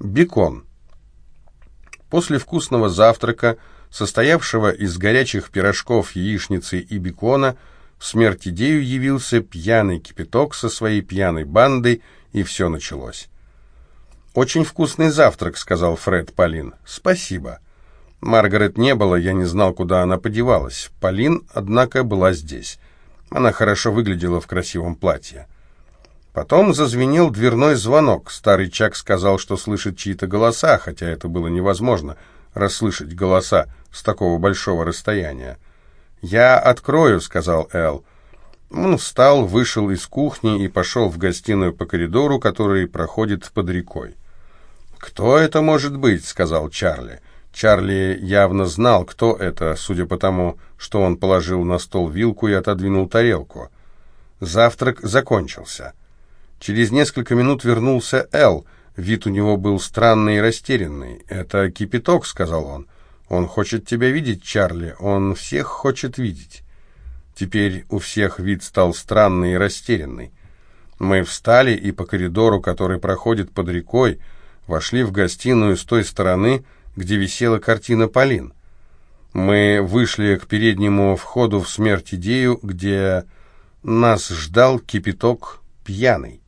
Бекон. После вкусного завтрака, состоявшего из горячих пирожков, яичницы и бекона, в смерть идею явился пьяный кипяток со своей пьяной бандой, и все началось. «Очень вкусный завтрак», — сказал Фред Полин. «Спасибо». Маргарет не было, я не знал, куда она подевалась. Полин, однако, была здесь. Она хорошо выглядела в красивом платье. Потом зазвенел дверной звонок. Старый Чак сказал, что слышит чьи-то голоса, хотя это было невозможно расслышать голоса с такого большого расстояния. «Я открою», — сказал Эл. Он встал, вышел из кухни и пошел в гостиную по коридору, который проходит под рекой. «Кто это может быть?» — сказал Чарли. Чарли явно знал, кто это, судя по тому, что он положил на стол вилку и отодвинул тарелку. Завтрак закончился. Через несколько минут вернулся Эл. Вид у него был странный и растерянный. «Это кипяток», — сказал он. «Он хочет тебя видеть, Чарли. Он всех хочет видеть». Теперь у всех вид стал странный и растерянный. Мы встали и по коридору, который проходит под рекой, вошли в гостиную с той стороны, где висела картина Полин. Мы вышли к переднему входу в смерть идею, где нас ждал кипяток пьяный.